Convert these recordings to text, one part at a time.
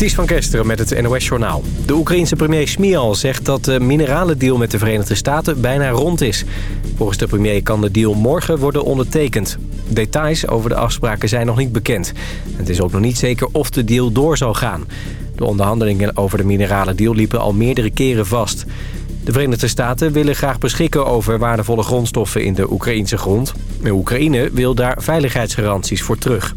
Ties van Kesteren met het NOS-journaal. De Oekraïense premier Smial zegt dat de mineralendeal met de Verenigde Staten bijna rond is. Volgens de premier kan de deal morgen worden ondertekend. Details over de afspraken zijn nog niet bekend. Het is ook nog niet zeker of de deal door zal gaan. De onderhandelingen over de mineralendeal liepen al meerdere keren vast. De Verenigde Staten willen graag beschikken over waardevolle grondstoffen in de Oekraïnse grond. De Oekraïne wil daar veiligheidsgaranties voor terug.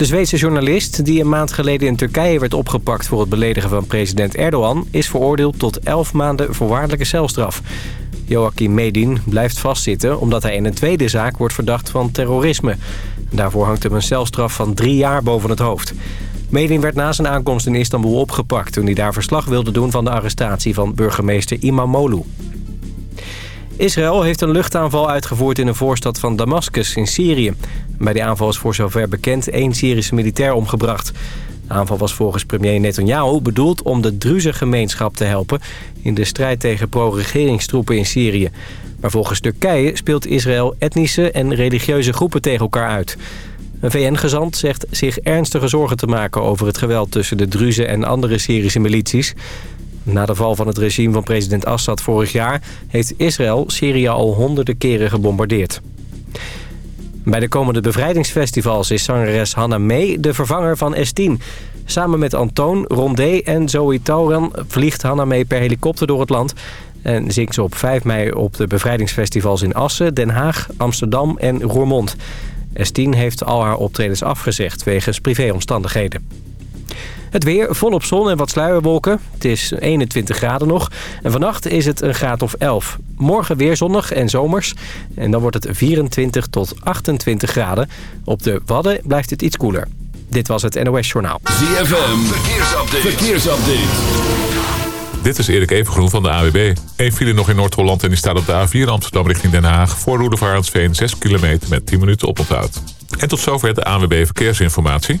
De Zweedse journalist die een maand geleden in Turkije werd opgepakt... voor het beledigen van president Erdogan... is veroordeeld tot 11 maanden voorwaardelijke celstraf. Joachim Medin blijft vastzitten omdat hij in een tweede zaak wordt verdacht van terrorisme. Daarvoor hangt hem een celstraf van drie jaar boven het hoofd. Medin werd na zijn aankomst in Istanbul opgepakt... toen hij daar verslag wilde doen van de arrestatie van burgemeester Imamoglu. Israël heeft een luchtaanval uitgevoerd in een voorstad van Damascus in Syrië. Bij die aanval is voor zover bekend één Syrische militair omgebracht. De aanval was volgens premier Netanyahu bedoeld om de Druze-gemeenschap te helpen... in de strijd tegen pro-regeringstroepen in Syrië. Maar volgens Turkije speelt Israël etnische en religieuze groepen tegen elkaar uit. Een VN-gezant zegt zich ernstige zorgen te maken over het geweld tussen de Druzen en andere Syrische milities. Na de val van het regime van president Assad vorig jaar... heeft Israël Syrië al honderden keren gebombardeerd. Bij de komende bevrijdingsfestivals is zangeres Hannah May de vervanger van S10. Samen met Antoon, Rondé en Zoe Tauran vliegt Hannah May per helikopter door het land... en zingt ze op 5 mei op de bevrijdingsfestivals in Assen, Den Haag, Amsterdam en Roermond. S10 heeft al haar optredens afgezegd wegens privéomstandigheden. Het weer, volop zon en wat sluierwolken. Het is 21 graden nog. En vannacht is het een graad of 11. Morgen weer zonnig en zomers. En dan wordt het 24 tot 28 graden. Op de Wadden blijft het iets koeler. Dit was het NOS Journaal. ZFM, verkeersupdate. verkeersupdate. Dit is Erik Evengroen van de AWB. Eén file nog in Noord-Holland en die staat op de A4 Amsterdam richting Den Haag. Voor Roedevaartsveen 6 kilometer met 10 minuten oponthoud. En tot zover de AWB Verkeersinformatie.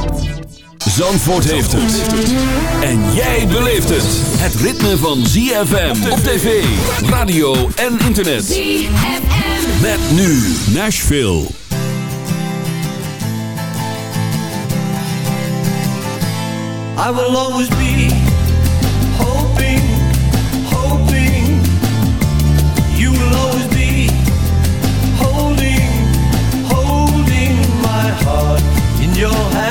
Zandvoort heeft het. En jij beleeft het. Het ritme van ZFM op tv, radio en internet. ZFM. Met nu Nashville. I will always be hoping, hoping. You will always be holding, holding my heart in your hand.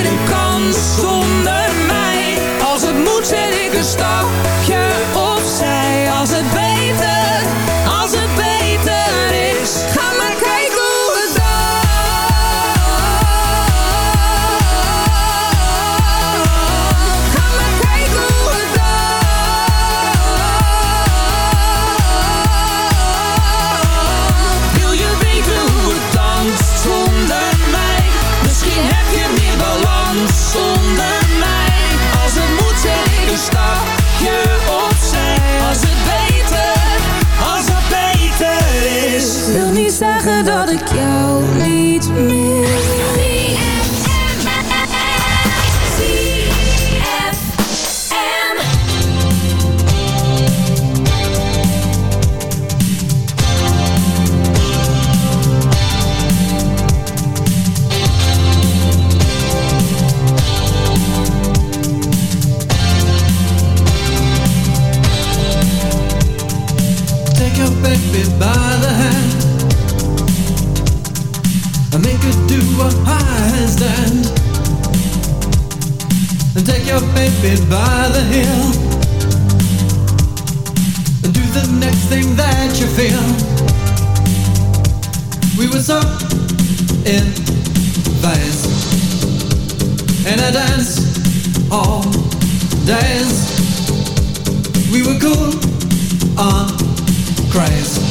stapje baby by the heel and do the next thing that you feel. We were so in phase in a dance all days. We were cool on craze.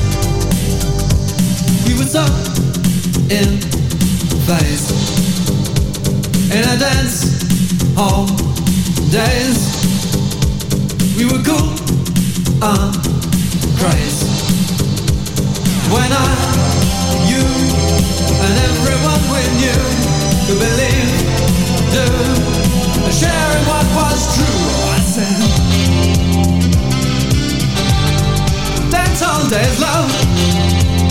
up in place. And I dance all days. We were cool uh, and crazy. When I, you, and everyone we knew could believe, do, sharing what was true. I said, dance all days, love.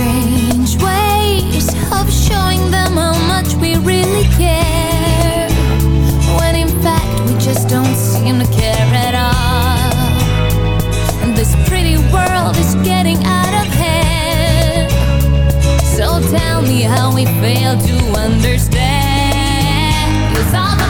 strange ways of showing them how much we really care. When in fact we just don't seem to care at all. And this pretty world is getting out of hand. So tell me how we fail to understand. It's all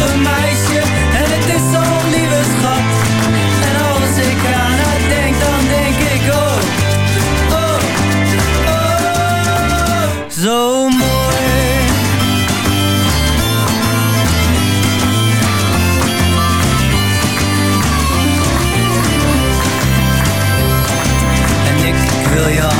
en het is zo'n lieve schat. En als ik aan haar denk, dan denk ik oh, oh, oh, zo mooi. En ik, wil hand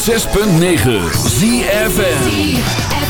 106.9 ZFN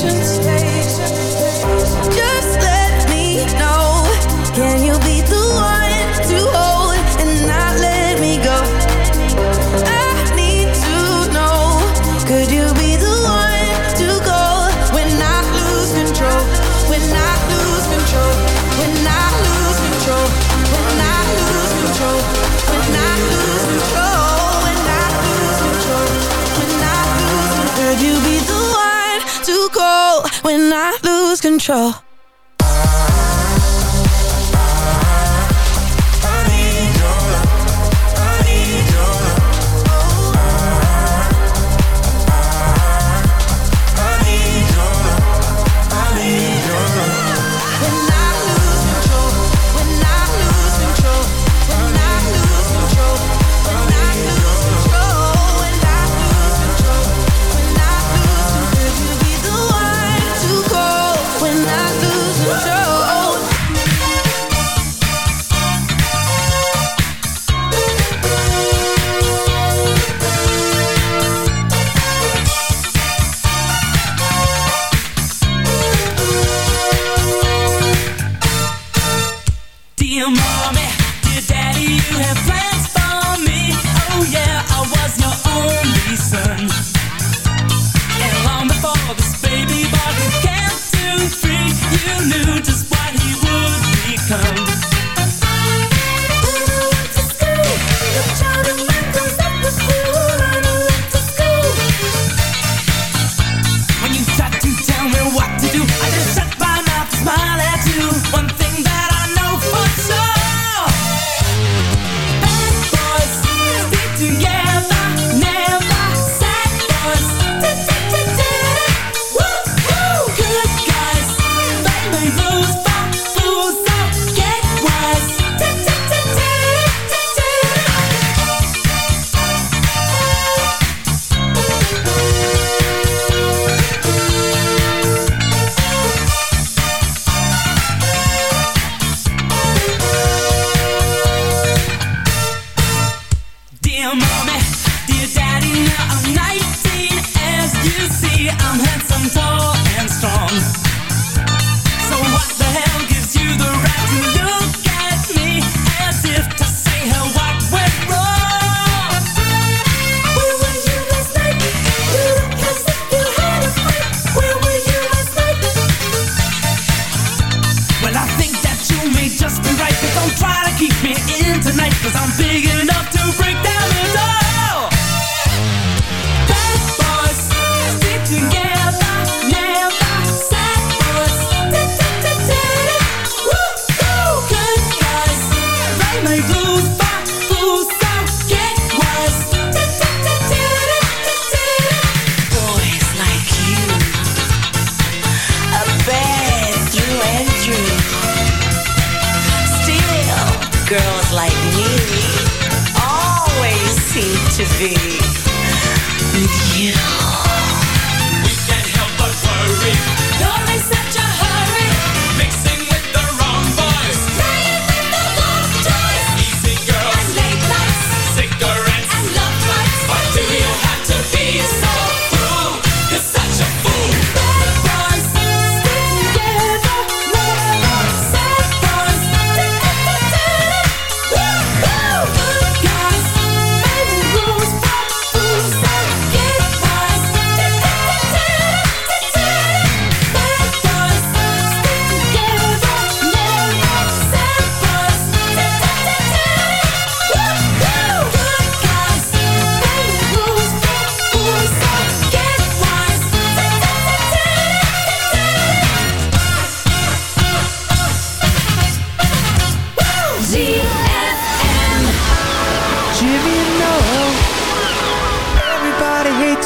patience control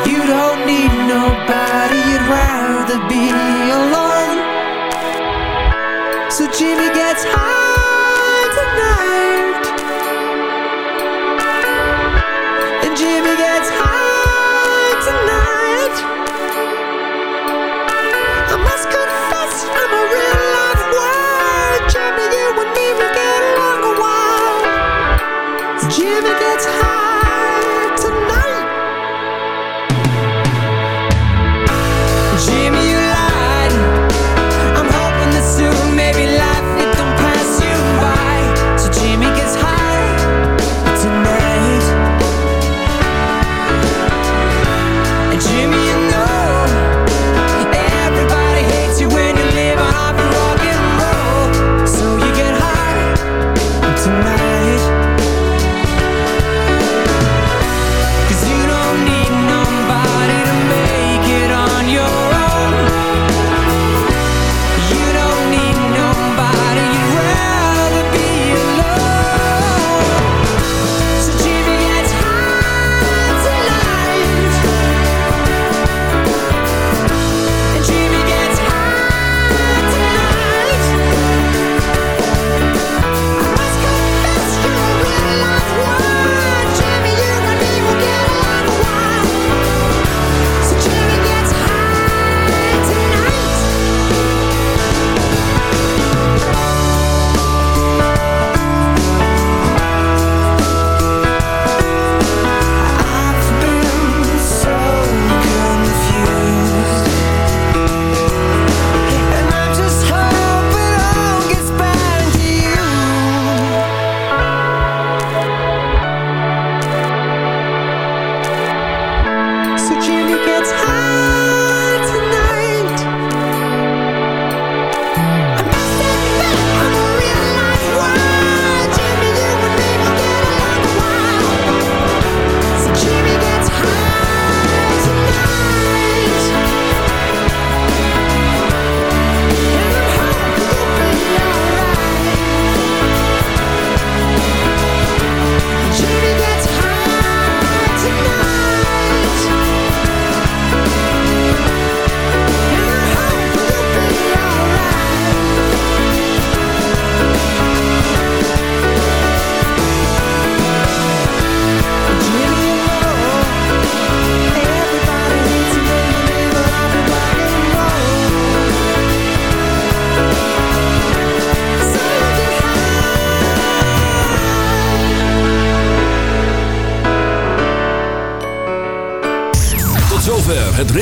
You don't need nobody, you'd rather be alone. So Jimmy gets high tonight. And Jimmy gets high tonight. I must confess, I'm a real life. Jimmy, you get along a while. Jimmy gets